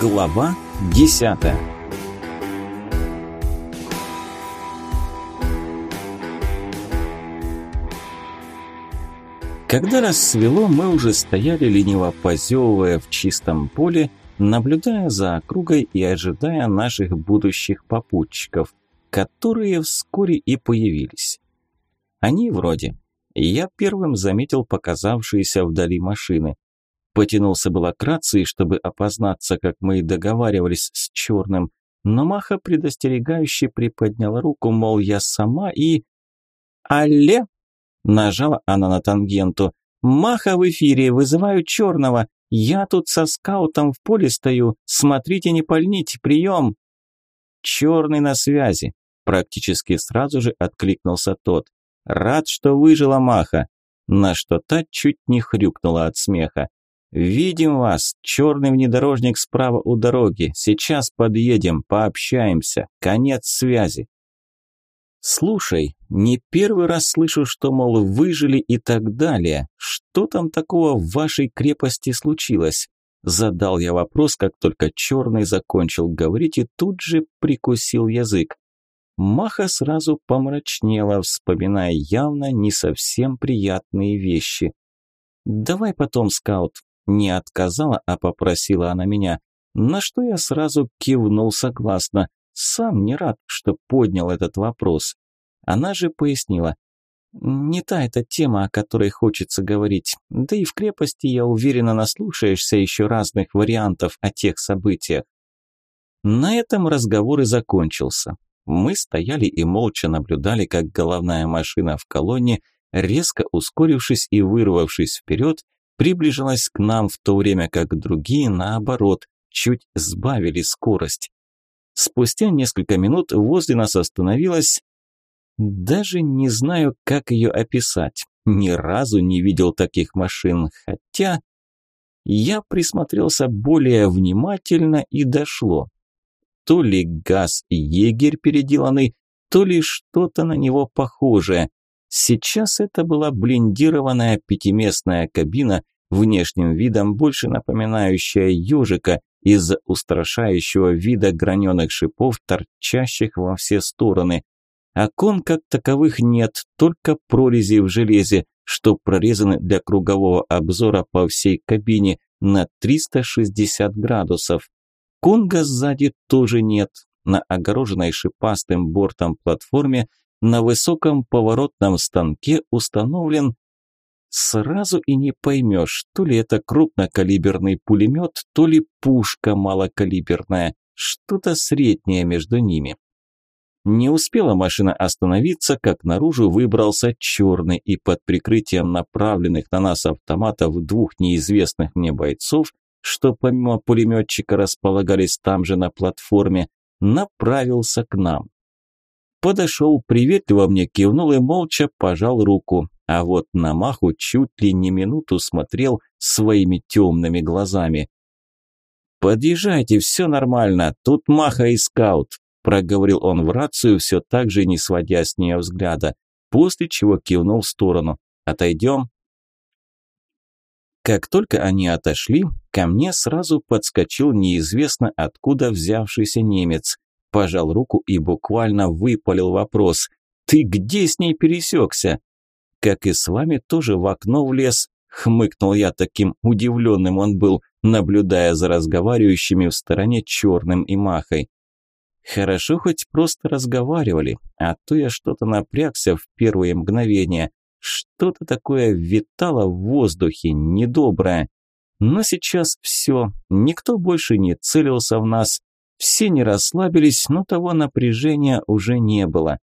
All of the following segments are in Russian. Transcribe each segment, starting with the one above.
Глава десятая Когда рассвело, мы уже стояли лениво позевывая в чистом поле, наблюдая за округой и ожидая наших будущих попутчиков, которые вскоре и появились. Они вроде. Я первым заметил показавшиеся вдали машины. Потянулся было к рации, чтобы опознаться, как мы и договаривались с черным, но Маха предостерегающе приподняла руку, мол, я сама и... «Алле!» – нажала она на тангенту. «Маха в эфире, вызываю черного. Я тут со скаутом в поле стою. Смотрите, не пальните, прием!» «Черный на связи», – практически сразу же откликнулся тот. «Рад, что выжила Маха». На что та чуть не хрюкнула от смеха. «Видим вас, черный внедорожник справа у дороги. Сейчас подъедем, пообщаемся. Конец связи». «Слушай, не первый раз слышу, что, мол, выжили и так далее. Что там такого в вашей крепости случилось?» Задал я вопрос, как только черный закончил говорить и тут же прикусил язык. Маха сразу помрачнела, вспоминая явно не совсем приятные вещи. «Давай потом, скаут, не отказала, а попросила она меня, на что я сразу кивнул согласно. Сам не рад, что поднял этот вопрос. Она же пояснила. Не та эта тема, о которой хочется говорить. Да и в крепости, я уверена, наслушаешься еще разных вариантов о тех событиях. На этом разговор и закончился. Мы стояли и молча наблюдали, как головная машина в колонне, резко ускорившись и вырвавшись вперед, приближалась к нам в то время как другие, наоборот, чуть сбавили скорость. Спустя несколько минут возле нас остановилась... Даже не знаю, как ее описать. Ни разу не видел таких машин, хотя... Я присмотрелся более внимательно и дошло. То ли газ-егерь переделанный, то ли что-то на него похожее. Сейчас это была блиндированная пятиместная кабина, внешним видом больше напоминающая ежика из-за устрашающего вида граненых шипов, торчащих во все стороны. Окон как таковых нет, только прорези в железе, что прорезаны для кругового обзора по всей кабине на 360 градусов. Конга сзади тоже нет. На огороженной шипастым бортом платформе на высоком поворотном станке установлен Сразу и не поймешь, то ли это крупнокалиберный пулемет, то ли пушка малокалиберная, что-то среднее между ними. Не успела машина остановиться, как наружу выбрался черный и под прикрытием направленных на нас автоматов двух неизвестных мне бойцов, что помимо пулеметчика располагались там же на платформе, направился к нам подошел, приветливо мне кивнул и молча пожал руку, а вот на Маху чуть ли не минуту смотрел своими темными глазами. «Подъезжайте, все нормально, тут Маха и скаут», проговорил он в рацию, все так же не сводя с нее взгляда, после чего кивнул в сторону. «Отойдем?» Как только они отошли, ко мне сразу подскочил неизвестно откуда взявшийся немец пожал руку и буквально выпалил вопрос. «Ты где с ней пересекся?» «Как и с вами, тоже в окно влез», – хмыкнул я таким удивленным он был, наблюдая за разговаривающими в стороне черным и махой. Хорошо хоть просто разговаривали, а то я что-то напрягся в первые мгновения. Что-то такое витало в воздухе, недоброе. Но сейчас все, никто больше не целился в нас, все не расслабились, но того напряжения уже не было.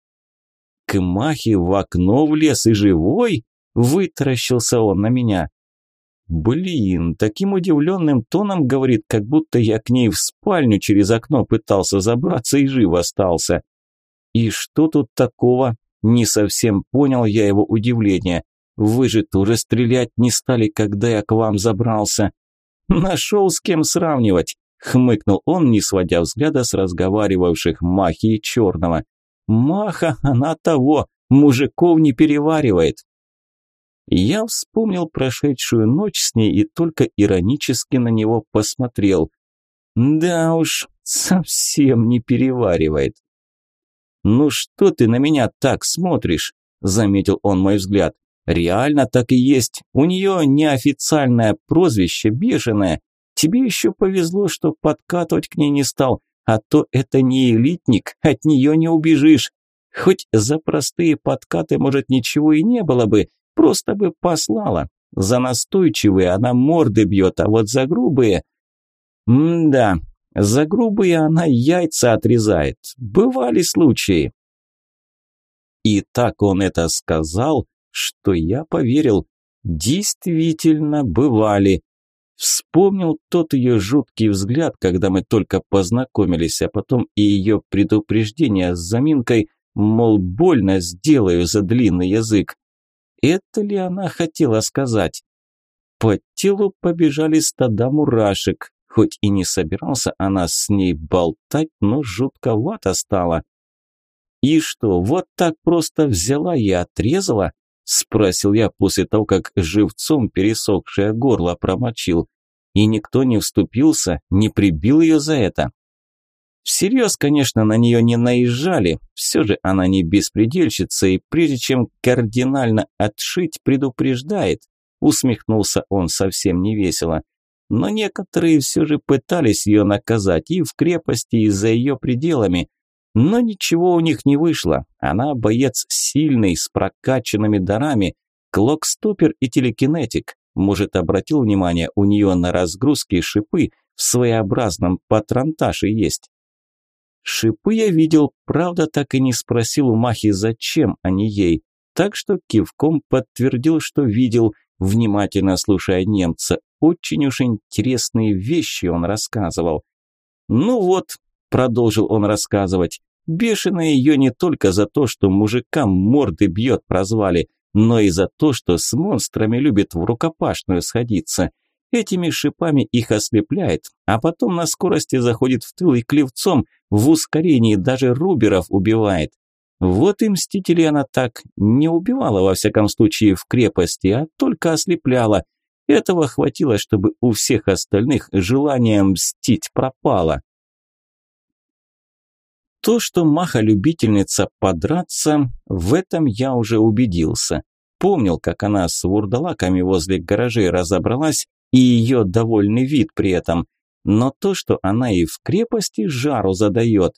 К Махе в окно влез и живой? Вытаращился он на меня. Блин, таким удивленным тоном говорит, как будто я к ней в спальню через окно пытался забраться и жив остался. И что тут такого? Не совсем понял я его удивление. Вы же тоже стрелять не стали, когда я к вам забрался. Нашел с кем сравнивать хмыкнул он, не сводя взгляда с разговаривавших Махи и Черного. Маха, она того, мужиков не переваривает. Я вспомнил прошедшую ночь с ней и только иронически на него посмотрел. Да уж, совсем не переваривает. «Ну что ты на меня так смотришь?» – заметил он мой взгляд. «Реально так и есть. У нее неофициальное прозвище бешеное. Тебе еще повезло, что подкатывать к ней не стал, а то это не элитник, от нее не убежишь. Хоть за простые подкаты, может, ничего и не было бы, просто бы послала. За настойчивые она морды бьет, а вот за грубые... М-да, за грубые она яйца отрезает. Бывали случаи. И так он это сказал, что я поверил. Действительно бывали. Вспомнил тот ее жуткий взгляд, когда мы только познакомились, а потом и ее предупреждение с заминкой, мол, больно сделаю за длинный язык. Это ли она хотела сказать? По телу побежали стада мурашек, хоть и не собирался она с ней болтать, но жутковато стало. «И что, вот так просто взяла и отрезала?» – спросил я после того, как живцом пересохшее горло промочил. И никто не вступился, не прибил ее за это. Всерьез, конечно, на нее не наезжали, все же она не беспредельщица, и прежде чем кардинально отшить, предупреждает. Усмехнулся он совсем невесело. Но некоторые все же пытались ее наказать и в крепости, и за ее пределами. Но ничего у них не вышло. Она боец сильный, с прокачанными дарами, клокстопер и телекинетик. Может, обратил внимание, у нее на разгрузке шипы в своеобразном патронташе есть. Шипы я видел, правда, так и не спросил у Махи, зачем они ей, так что кивком подтвердил, что видел, внимательно слушая немца. Очень уж интересные вещи он рассказывал. «Ну вот», – продолжил он рассказывать, – «бешеная ее не только за то, что мужикам морды бьет прозвали, но и за то, что с монстрами любит в рукопашную сходиться. Этими шипами их ослепляет, а потом на скорости заходит в тыл и клевцом в ускорении даже руберов убивает. Вот и мстители она так не убивала во всяком случае в крепости, а только ослепляла. Этого хватило, чтобы у всех остальных желание мстить пропало. То, что Маха любительница подраться, в этом я уже убедился. Помнил, как она с вурдалаками возле гаражей разобралась и ее довольный вид при этом. Но то, что она и в крепости жару задает.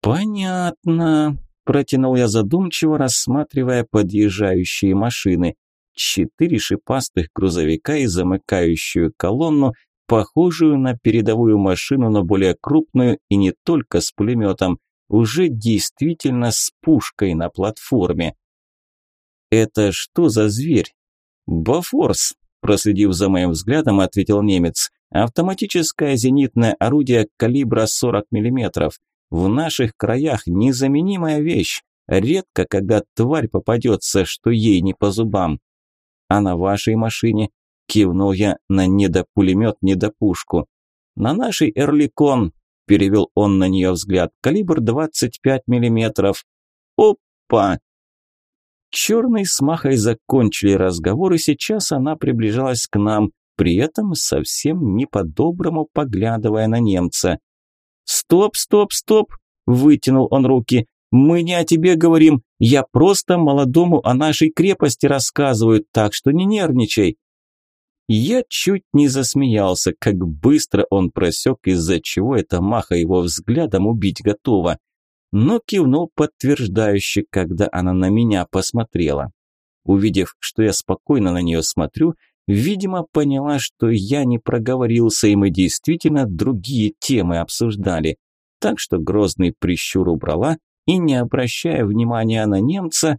«Понятно», – протянул я задумчиво, рассматривая подъезжающие машины. Четыре шипастых грузовика и замыкающую колонну, похожую на передовую машину, но более крупную и не только с пулеметом, уже действительно с пушкой на платформе. «Это что за зверь?» «Бафорс», Проследив за моим взглядом, ответил немец. Автоматическое зенитное орудие калибра 40 мм. В наших краях незаменимая вещь. Редко, когда тварь попадется, что ей не по зубам. А на вашей машине? Кивнул я на недопулемет, недопушку. На нашей Эрликон, перевел он на нее взгляд, калибр 25 мм. Опа! Черный с Махой закончили разговор, и сейчас она приближалась к нам, при этом совсем не по-доброму поглядывая на немца. «Стоп, стоп, стоп!» – вытянул он руки. «Мы не о тебе говорим, я просто молодому о нашей крепости рассказываю, так что не нервничай». Я чуть не засмеялся, как быстро он просек, из-за чего эта Маха его взглядом убить готова но кивнул подтверждающе, когда она на меня посмотрела. Увидев, что я спокойно на нее смотрю, видимо, поняла, что я не проговорился, и мы действительно другие темы обсуждали. Так что грозный прищур убрала и, не обращая внимания на немца,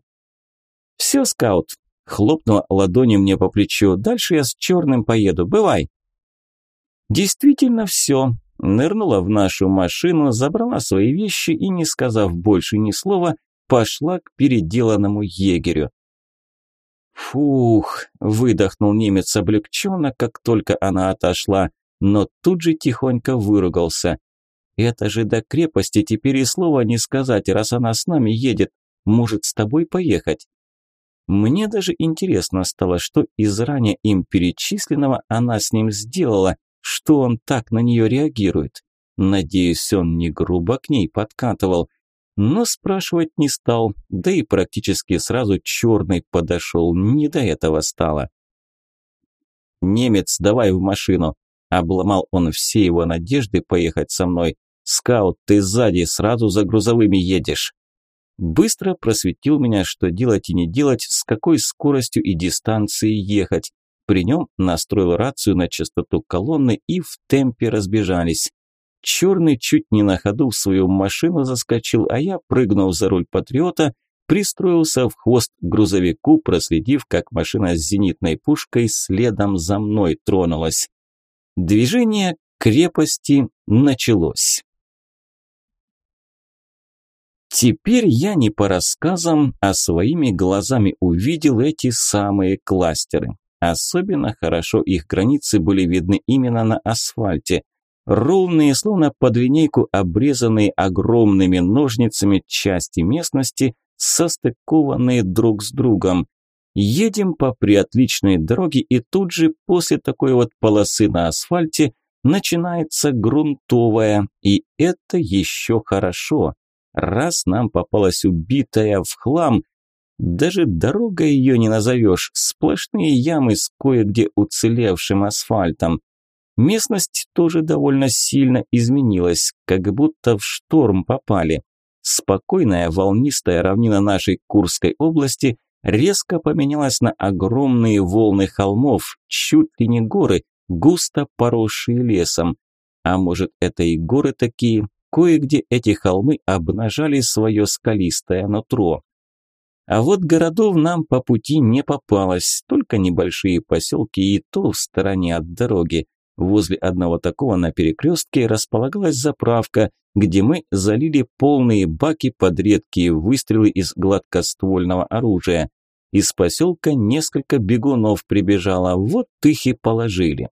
«Все, скаут», – хлопнула ладонью мне по плечу, «дальше я с черным поеду, бывай». Действительно все, нырнула в нашу машину, забрала свои вещи и, не сказав больше ни слова, пошла к переделанному егерю. «Фух!» – выдохнул немец облегченно, как только она отошла, но тут же тихонько выругался. «Это же до крепости теперь и слова не сказать, раз она с нами едет. Может, с тобой поехать?» Мне даже интересно стало, что из ранее им перечисленного она с ним сделала, что он так на нее реагирует. Надеюсь, он не грубо к ней подкатывал. Но спрашивать не стал, да и практически сразу черный подошел, не до этого стало. «Немец, давай в машину!» Обломал он все его надежды поехать со мной. «Скаут, ты сзади, сразу за грузовыми едешь!» Быстро просветил меня, что делать и не делать, с какой скоростью и дистанцией ехать. При нем настроил рацию на частоту колонны и в темпе разбежались. Черный чуть не на ходу в свою машину заскочил, а я, прыгнув за руль патриота, пристроился в хвост грузовику, проследив, как машина с зенитной пушкой следом за мной тронулась. Движение крепости началось. Теперь я не по рассказам, а своими глазами увидел эти самые кластеры. Особенно хорошо их границы были видны именно на асфальте. Ровные, словно под линейку, обрезанные огромными ножницами части местности, состыкованные друг с другом. Едем по приотличной дороге, и тут же после такой вот полосы на асфальте начинается грунтовая, и это еще хорошо. Раз нам попалась убитая в хлам, даже дорога ее не назовешь, сплошные ямы с кое-где уцелевшим асфальтом. Местность тоже довольно сильно изменилась, как будто в шторм попали. Спокойная волнистая равнина нашей Курской области резко поменялась на огромные волны холмов, чуть ли не горы, густо поросшие лесом. А может, это и горы такие, Кое-где эти холмы обнажали свое скалистое нутро. А вот городов нам по пути не попалось, только небольшие поселки и то в стороне от дороги. Возле одного такого на перекрестке располагалась заправка, где мы залили полные баки под редкие выстрелы из гладкоствольного оружия. Из поселка несколько бегунов прибежало, вот их и положили.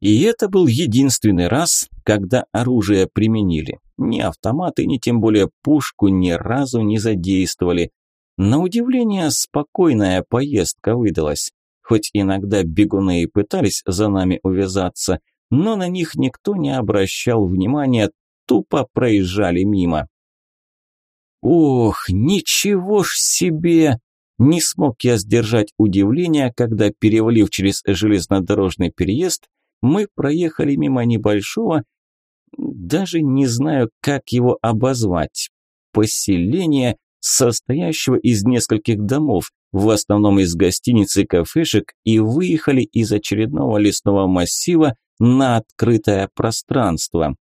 И это был единственный раз, когда оружие применили. Ни автоматы, ни тем более пушку ни разу не задействовали. На удивление, спокойная поездка выдалась. Хоть иногда бегуны и пытались за нами увязаться, но на них никто не обращал внимания, тупо проезжали мимо. Ох, ничего ж себе! Не смог я сдержать удивление, когда, перевалив через железнодорожный переезд, мы проехали мимо небольшого, даже не знаю, как его обозвать, поселения, состоящего из нескольких домов, в основном из гостиниц и кафешек, и выехали из очередного лесного массива на открытое пространство.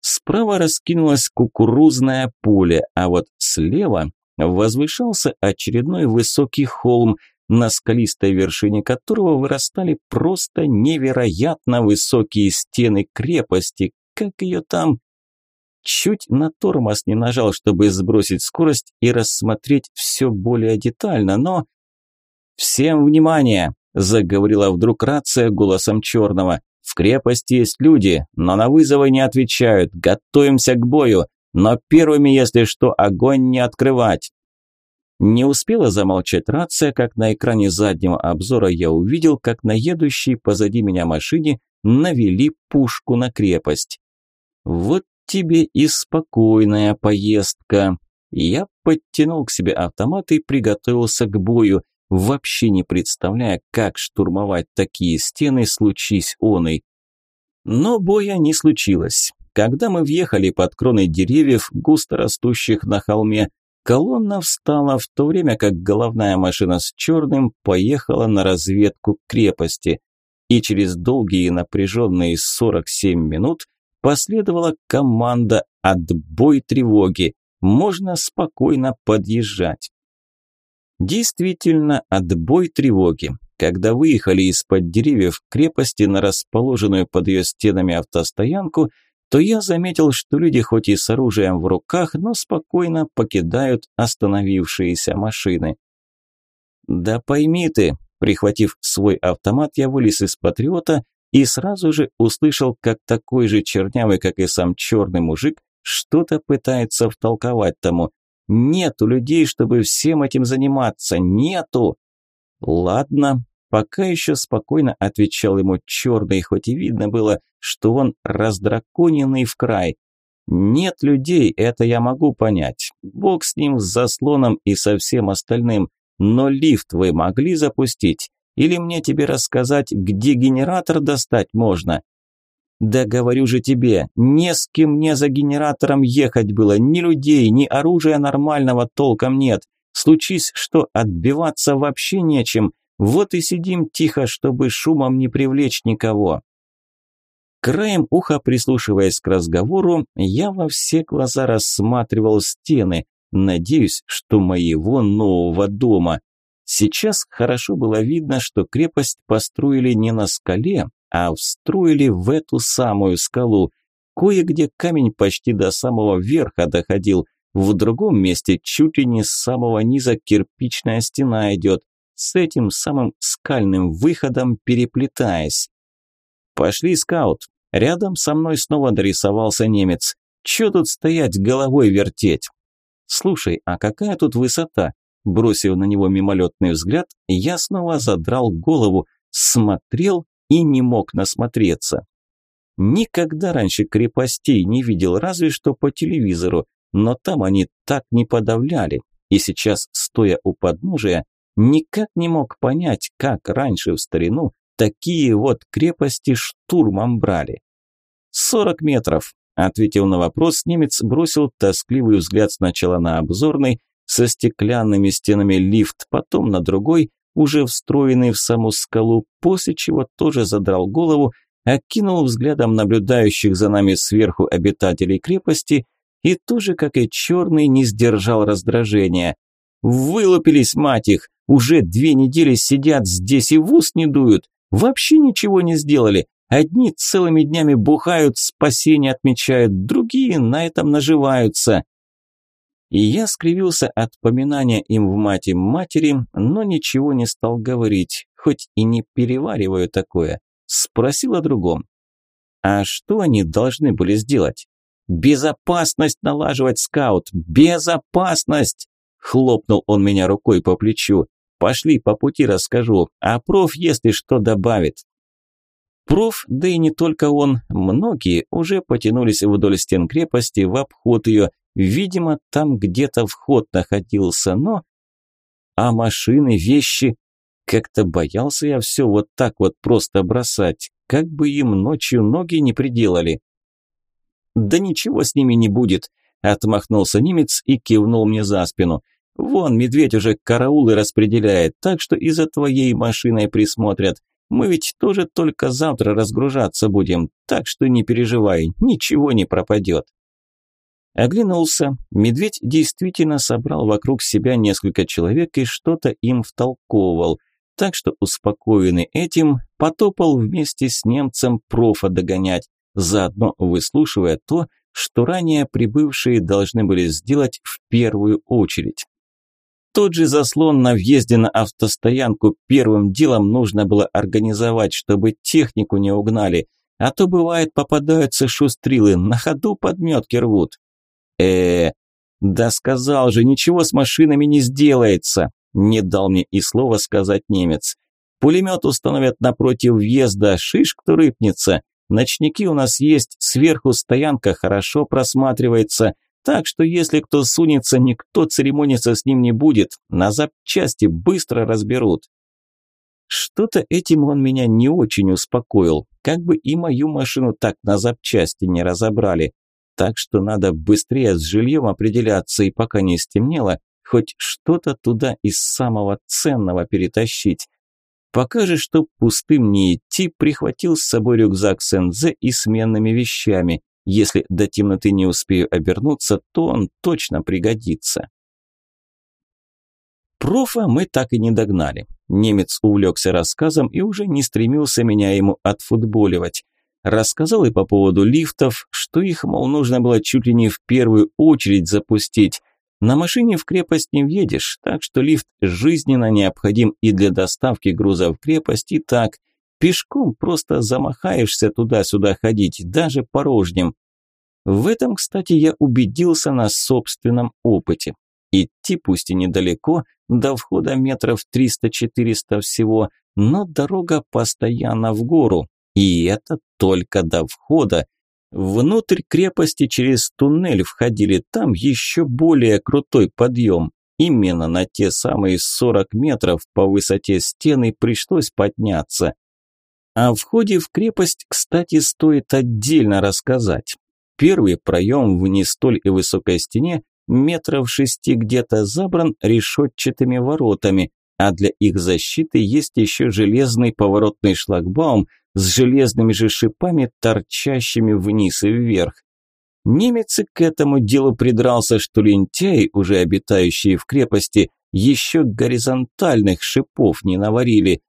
Справа раскинулось кукурузное поле, а вот слева возвышался очередной высокий холм, на скалистой вершине которого вырастали просто невероятно высокие стены крепости, как ее там... Чуть на тормоз не нажал, чтобы сбросить скорость и рассмотреть все более детально, но... «Всем внимание!» – заговорила вдруг рация голосом черного. «В крепости есть люди, но на вызовы не отвечают. Готовимся к бою, но первыми, если что, огонь не открывать. Не успела замолчать рация, как на экране заднего обзора я увидел, как на едущей позади меня машине навели пушку на крепость. Вот тебе и спокойная поездка. Я подтянул к себе автомат и приготовился к бою, вообще не представляя, как штурмовать такие стены, случись он и. Но боя не случилось. Когда мы въехали под кроны деревьев, густо растущих на холме, Колонна встала в то время, как головная машина с черным поехала на разведку крепости. И через долгие напряженные 47 минут последовала команда «Отбой тревоги». Можно спокойно подъезжать. Действительно, отбой тревоги. Когда выехали из-под деревьев крепости на расположенную под ее стенами автостоянку – то я заметил, что люди хоть и с оружием в руках, но спокойно покидают остановившиеся машины. «Да пойми ты», прихватив свой автомат, я вылез из «Патриота» и сразу же услышал, как такой же чернявый, как и сам черный мужик, что-то пытается втолковать тому. «Нету людей, чтобы всем этим заниматься, нету!» «Ладно», пока еще спокойно отвечал ему черный, хоть и видно было, что он раздраконенный в край. Нет людей, это я могу понять. Бог с ним, с заслоном и со всем остальным. Но лифт вы могли запустить? Или мне тебе рассказать, где генератор достать можно? Да говорю же тебе, не с кем мне за генератором ехать было, ни людей, ни оружия нормального толком нет. Случись, что отбиваться вообще нечем. Вот и сидим тихо, чтобы шумом не привлечь никого. Краем уха, прислушиваясь к разговору, я во все глаза рассматривал стены, надеюсь, что моего нового дома. Сейчас хорошо было видно, что крепость построили не на скале, а встроили в эту самую скалу. Кое-где камень почти до самого верха доходил, в другом месте чуть ли не с самого низа кирпичная стена идет, с этим самым скальным выходом переплетаясь. «Пошли, скаут!» Рядом со мной снова дорисовался немец. «Чё тут стоять, головой вертеть?» «Слушай, а какая тут высота?» Бросив на него мимолетный взгляд, я снова задрал голову, смотрел и не мог насмотреться. Никогда раньше крепостей не видел, разве что по телевизору, но там они так не подавляли. И сейчас, стоя у подножия, никак не мог понять, как раньше в старину такие вот крепости штурмом брали. «Сорок метров», – ответил на вопрос, немец бросил тоскливый взгляд сначала на обзорный, со стеклянными стенами лифт, потом на другой, уже встроенный в саму скалу, после чего тоже задрал голову, окинул взглядом наблюдающих за нами сверху обитателей крепости и тоже, как и черный, не сдержал раздражения. «Вылупились, мать их! Уже две недели сидят здесь и в ус не дуют! Вообще ничего не сделали! Одни целыми днями бухают, спасение отмечают, другие на этом наживаются!» И я скривился от поминания им в мать матери, но ничего не стал говорить, хоть и не перевариваю такое. Спросил о другом. А что они должны были сделать? «Безопасность налаживать, скаут! Безопасность!» Хлопнул он меня рукой по плечу. «Пошли, по пути расскажу, а проф, если что, добавит». Проф, да и не только он, многие уже потянулись вдоль стен крепости в обход ее, видимо, там где-то вход находился, но... А машины, вещи... Как-то боялся я все вот так вот просто бросать, как бы им ночью ноги не приделали. «Да ничего с ними не будет», – отмахнулся немец и кивнул мне за спину. «Вон, медведь уже караулы распределяет, так что и за твоей машиной присмотрят. Мы ведь тоже только завтра разгружаться будем, так что не переживай, ничего не пропадет». Оглянулся. Медведь действительно собрал вокруг себя несколько человек и что-то им втолковывал. Так что, успокоенный этим, потопал вместе с немцем профа догонять, заодно выслушивая то, что ранее прибывшие должны были сделать в первую очередь. Тот же заслон на въезде на автостоянку первым делом нужно было организовать, чтобы технику не угнали, а то бывает попадаются шустрилы, на ходу подметки рвут. Э да сказал же, ничего с машинами не сделается, не дал мне и слова сказать немец. Пулемет установят напротив въезда, шиш кто рыпнется. Ночники у нас есть, сверху стоянка хорошо просматривается, так что если кто сунется, никто церемониться с ним не будет, на запчасти быстро разберут. Что-то этим он меня не очень успокоил, как бы и мою машину так на запчасти не разобрали. Так что надо быстрее с жильем определяться и пока не стемнело, хоть что-то туда из самого ценного перетащить. Пока же, чтоб пустым не идти, прихватил с собой рюкзак с НЗ и сменными вещами. Если до темноты не успею обернуться, то он точно пригодится. Профа мы так и не догнали. Немец увлекся рассказом и уже не стремился меня ему отфутболивать. Рассказал и по поводу лифтов, что их, мол, нужно было чуть ли не в первую очередь запустить, на машине в крепость не въедешь, так что лифт жизненно необходим и для доставки груза в крепость, и так. Пешком просто замахаешься туда-сюда ходить, даже порожним. В этом, кстати, я убедился на собственном опыте. Идти пусть и недалеко, до входа метров 300-400 всего, но дорога постоянно в гору. И это только до входа. Внутрь крепости через туннель входили, там еще более крутой подъем. Именно на те самые 40 метров по высоте стены пришлось подняться. О входе в крепость, кстати, стоит отдельно рассказать. Первый проем в не столь и высокой стене метров шести где-то забран решетчатыми воротами, а для их защиты есть еще железный поворотный шлагбаум с железными же шипами, торчащими вниз и вверх. Немец к этому делу придрался, что лентяи, уже обитающие в крепости, еще горизонтальных шипов не наварили.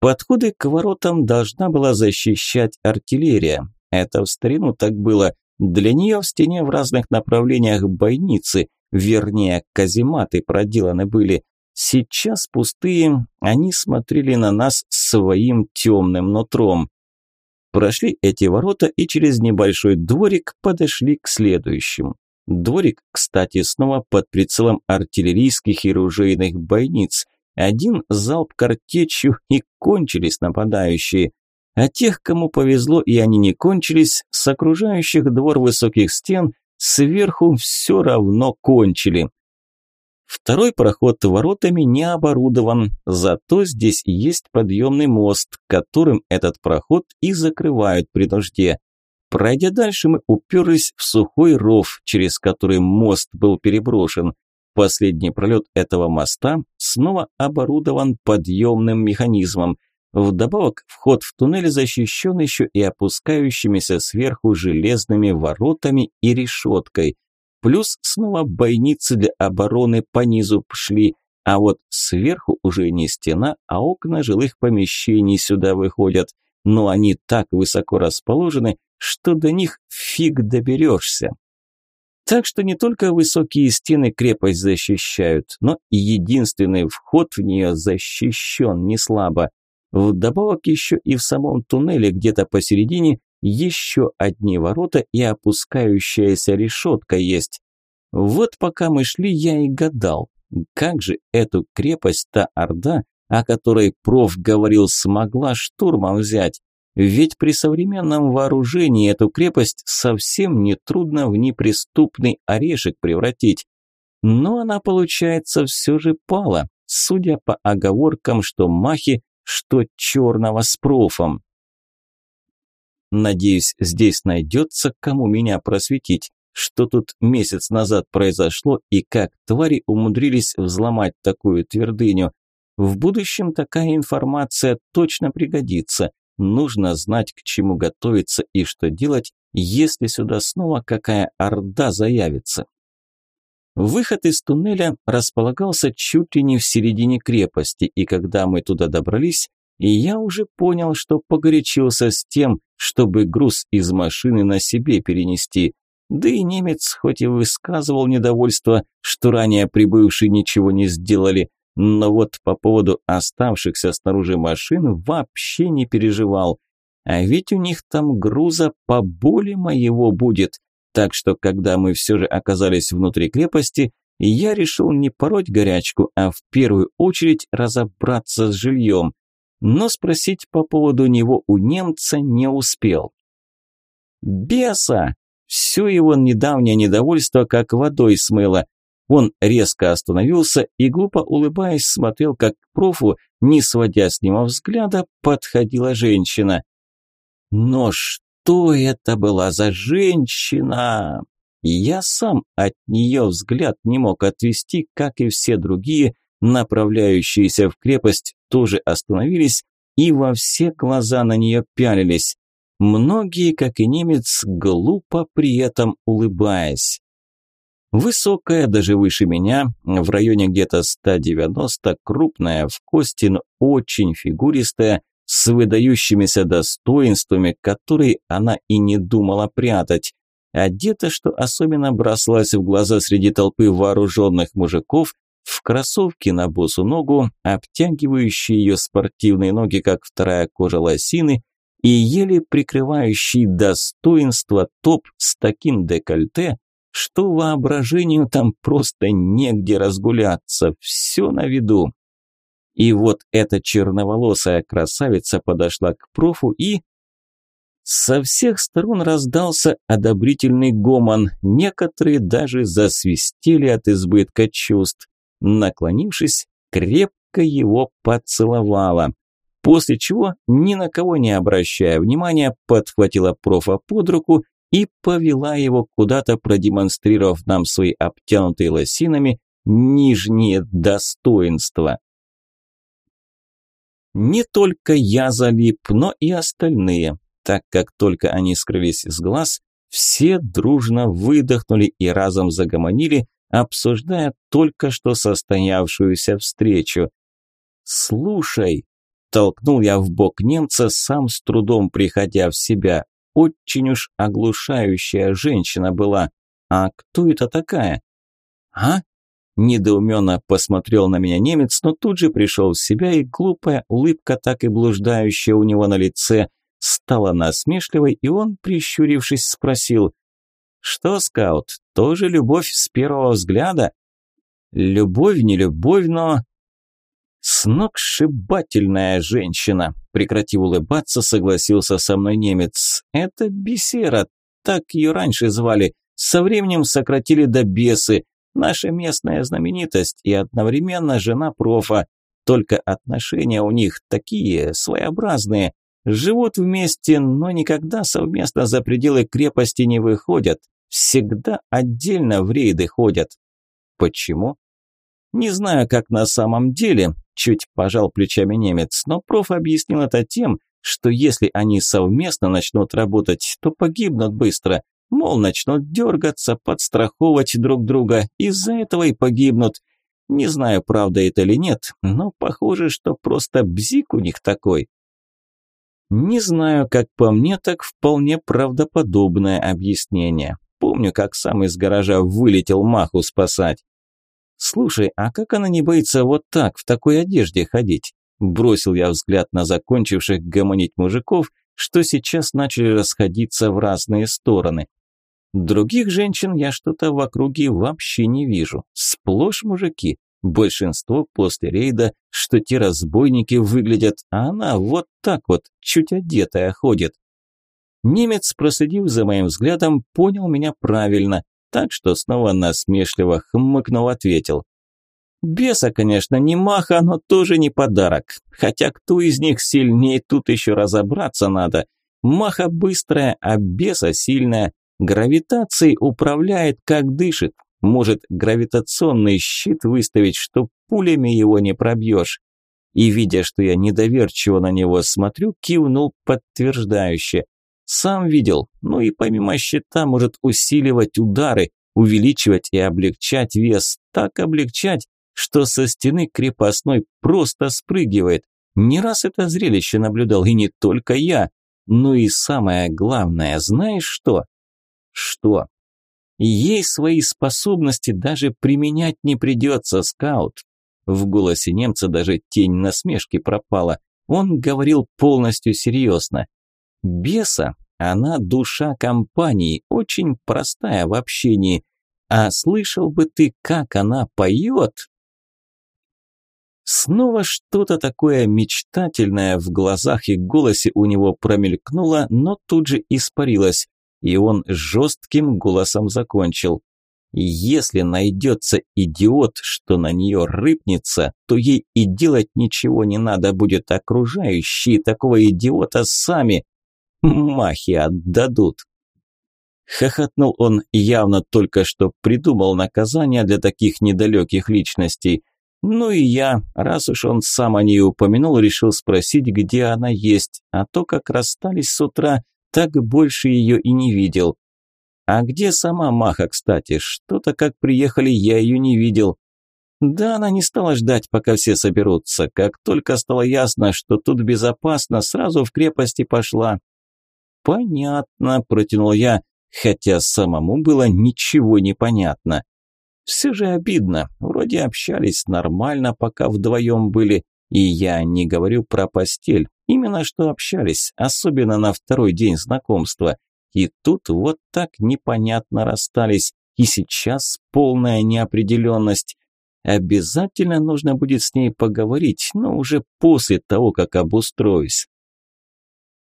Подходы к воротам должна была защищать артиллерия. Это в старину так было. Для нее в стене в разных направлениях бойницы, вернее, казематы проделаны были. Сейчас пустые, они смотрели на нас своим темным нутром. Прошли эти ворота и через небольшой дворик подошли к следующему. Дворик, кстати, снова под прицелом артиллерийских и ружейных бойниц – один залп картечью и кончились нападающие. А тех, кому повезло и они не кончились, с окружающих двор высоких стен сверху все равно кончили. Второй проход воротами не оборудован, зато здесь есть подъемный мост, которым этот проход и закрывают при дожде. Пройдя дальше, мы уперлись в сухой ров, через который мост был переброшен. Последний пролет этого моста снова оборудован подъемным механизмом. Вдобавок, вход в туннель защищен еще и опускающимися сверху железными воротами и решеткой. Плюс снова бойницы для обороны по низу пшли, а вот сверху уже не стена, а окна жилых помещений сюда выходят. Но они так высоко расположены, что до них фиг доберешься. Так что не только высокие стены крепость защищают, но и единственный вход в нее защищен не слабо. Вдобавок еще и в самом туннеле где-то посередине еще одни ворота и опускающаяся решетка есть. Вот пока мы шли, я и гадал, как же эту крепость та Орда, о которой проф говорил, смогла штурмом взять. Ведь при современном вооружении эту крепость совсем не трудно в неприступный орешек превратить. Но она, получается, все же пала, судя по оговоркам, что Махи, что Черного с профом. Надеюсь, здесь найдется, кому меня просветить, что тут месяц назад произошло и как твари умудрились взломать такую твердыню. В будущем такая информация точно пригодится. Нужно знать, к чему готовиться и что делать, если сюда снова какая орда заявится. Выход из туннеля располагался чуть ли не в середине крепости, и когда мы туда добрались, я уже понял, что погорячился с тем, чтобы груз из машины на себе перенести. Да и немец хоть и высказывал недовольство, что ранее прибывшие ничего не сделали, но вот по поводу оставшихся снаружи машин вообще не переживал. А ведь у них там груза по боли моего будет. Так что, когда мы все же оказались внутри крепости, я решил не пороть горячку, а в первую очередь разобраться с жильем. Но спросить по поводу него у немца не успел. «Беса!» Все его недавнее недовольство как водой смыло. Он резко остановился и, глупо улыбаясь, смотрел, как к профу, не сводя с него взгляда, подходила женщина. Но что это была за женщина? Я сам от нее взгляд не мог отвести, как и все другие, направляющиеся в крепость, тоже остановились и во все глаза на нее пялились. Многие, как и немец, глупо при этом улыбаясь. Высокая, даже выше меня, в районе где-то 190, крупная в кости, но очень фигуристая, с выдающимися достоинствами, которые она и не думала прятать. Одета, что особенно бросалось в глаза среди толпы вооруженных мужиков, в кроссовки на босу ногу, обтягивающие ее спортивные ноги, как вторая кожа лосины, и еле прикрывающий достоинство топ с таким декольте, что воображению там просто негде разгуляться, все на виду. И вот эта черноволосая красавица подошла к профу и... Со всех сторон раздался одобрительный гомон, некоторые даже засвистели от избытка чувств. Наклонившись, крепко его поцеловала. После чего, ни на кого не обращая внимания, подхватила профа под руку и повела его куда-то, продемонстрировав нам свои обтянутые лосинами нижние достоинства. Не только я залип, но и остальные, так как только они скрылись с глаз, все дружно выдохнули и разом загомонили, обсуждая только что состоявшуюся встречу. «Слушай», – толкнул я в бок немца, сам с трудом приходя в себя, очень уж оглушающая женщина была. А кто это такая? А? Недоуменно посмотрел на меня немец, но тут же пришел в себя, и глупая улыбка, так и блуждающая у него на лице, стала насмешливой, и он, прищурившись, спросил, «Что, скаут, тоже любовь с первого взгляда?» «Любовь, не любовь, но...» «Сногсшибательная женщина!» Прекратив улыбаться, согласился со мной немец. «Это Бесера, так ее раньше звали. Со временем сократили до Бесы. Наша местная знаменитость и одновременно жена профа. Только отношения у них такие своеобразные. Живут вместе, но никогда совместно за пределы крепости не выходят. Всегда отдельно в рейды ходят. Почему? Не знаю, как на самом деле, чуть пожал плечами немец, но проф объяснил это тем, что если они совместно начнут работать, то погибнут быстро. Мол, начнут дергаться, подстраховывать друг друга, из-за этого и погибнут. Не знаю, правда это или нет, но похоже, что просто бзик у них такой. Не знаю, как по мне, так вполне правдоподобное объяснение. Помню, как сам из гаража вылетел Маху спасать. «Слушай, а как она не боится вот так, в такой одежде ходить?» Бросил я взгляд на закончивших гомонить мужиков, что сейчас начали расходиться в разные стороны. Других женщин я что-то в округе вообще не вижу. Сплошь мужики. Большинство после рейда, что те разбойники выглядят, а она вот так вот, чуть одетая ходит. Немец, проследив за моим взглядом, понял меня правильно, так что снова насмешливо хмыкнув ответил. Беса, конечно, не маха, но тоже не подарок. Хотя кто из них сильнее, тут еще разобраться надо. Маха быстрая, а беса сильная. Гравитацией управляет, как дышит. Может гравитационный щит выставить, что пулями его не пробьешь. И, видя, что я недоверчиво на него смотрю, кивнул подтверждающе. Сам видел, ну и помимо щита может усиливать удары, увеличивать и облегчать вес, так облегчать, что со стены крепостной просто спрыгивает. Не раз это зрелище наблюдал, и не только я. Ну и самое главное, знаешь что? Что? Ей свои способности даже применять не придется, скаут. В голосе немца даже тень насмешки пропала. Он говорил полностью серьезно. Беса, она душа компании, очень простая в общении. А слышал бы ты, как она поет? Снова что-то такое мечтательное в глазах и голосе у него промелькнуло, но тут же испарилось, и он жестким голосом закончил. Если найдется идиот, что на нее рыпнется, то ей и делать ничего не надо будет, окружающие такого идиота сами махи отдадут. Хохотнул он, явно только что придумал наказание для таких недалеких личностей – ну и я, раз уж он сам о ней упомянул, решил спросить, где она есть, а то, как расстались с утра, так больше ее и не видел. А где сама Маха, кстати? Что-то как приехали, я ее не видел. Да, она не стала ждать, пока все соберутся. Как только стало ясно, что тут безопасно, сразу в крепости пошла. Понятно, протянул я, хотя самому было ничего не понятно. Все же обидно. Вроде общались нормально, пока вдвоем были. И я не говорю про постель. Именно что общались, особенно на второй день знакомства. И тут вот так непонятно расстались. и сейчас полная неопределенность. Обязательно нужно будет с ней поговорить, но уже после того, как обустроюсь.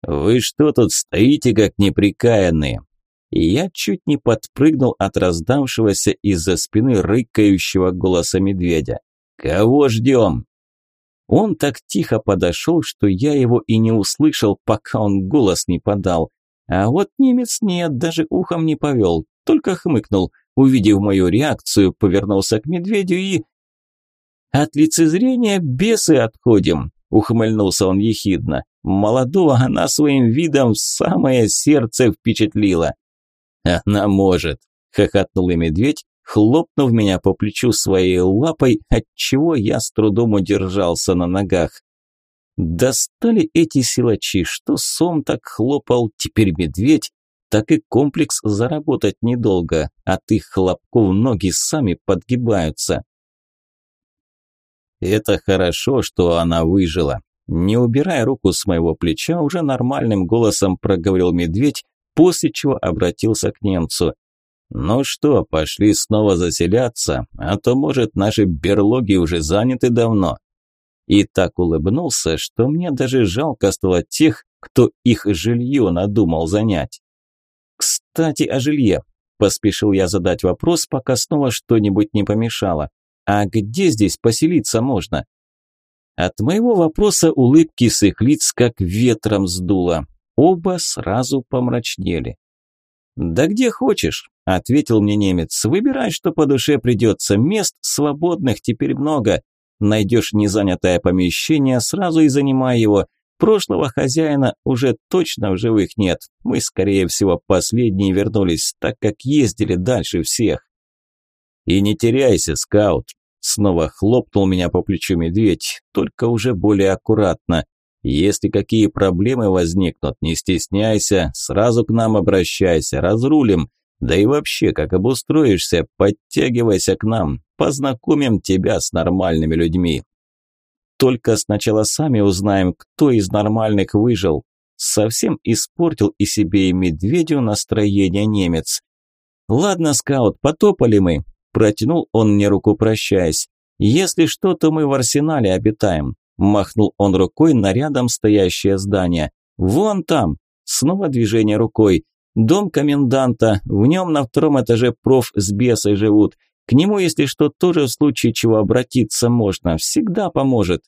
«Вы что тут стоите, как неприкаянные?» Я чуть не подпрыгнул от раздавшегося из-за спины рыкающего голоса медведя. «Кого ждем?» Он так тихо подошел, что я его и не услышал, пока он голос не подал. А вот немец нет, даже ухом не повел, только хмыкнул, увидев мою реакцию, повернулся к медведю и... «От лицезрения бесы отходим», – ухмыльнулся он ехидно. Молодого она своим видом в самое сердце впечатлила. «Она может», – хохотнул и медведь, хлопнув меня по плечу своей лапой, отчего я с трудом удержался на ногах. Достали эти силачи, что сом так хлопал, теперь медведь, так и комплекс заработать недолго, от их хлопков ноги сами подгибаются. Это хорошо, что она выжила. Не убирая руку с моего плеча, уже нормальным голосом проговорил медведь, после чего обратился к немцу. «Ну что, пошли снова заселяться, а то, может, наши берлоги уже заняты давно». И так улыбнулся, что мне даже жалко стало тех, кто их жилье надумал занять. «Кстати, о жилье», – поспешил я задать вопрос, пока снова что-нибудь не помешало. «А где здесь поселиться можно?» От моего вопроса улыбки с их лиц как ветром сдуло. Оба сразу помрачнели. «Да где хочешь», – ответил мне немец. «Выбирай, что по душе придется. Мест свободных теперь много. Найдешь незанятое помещение, сразу и занимай его. Прошлого хозяина уже точно в живых нет. Мы, скорее всего, последние вернулись, так как ездили дальше всех». «И не теряйся, скаут», – снова хлопнул меня по плечу медведь, только уже более аккуратно. Если какие проблемы возникнут, не стесняйся, сразу к нам обращайся, разрулим. Да и вообще, как обустроишься, подтягивайся к нам, познакомим тебя с нормальными людьми. Только сначала сами узнаем, кто из нормальных выжил. Совсем испортил и себе, и медведю настроение немец. Ладно, скаут, потопали мы. Протянул он мне руку, прощаясь. Если что, то мы в арсенале обитаем. Махнул он рукой на рядом стоящее здание. «Вон там!» Снова движение рукой. «Дом коменданта. В нем на втором этаже проф с бесой живут. К нему, если что, тоже в случае чего обратиться можно. Всегда поможет».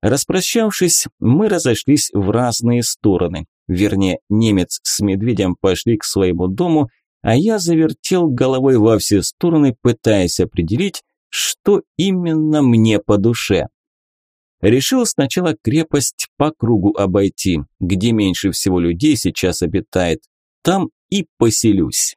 Распрощавшись, мы разошлись в разные стороны. Вернее, немец с медведем пошли к своему дому, а я завертел головой во все стороны, пытаясь определить, что именно мне по душе. Решил сначала крепость по кругу обойти, где меньше всего людей сейчас обитает. Там и поселюсь.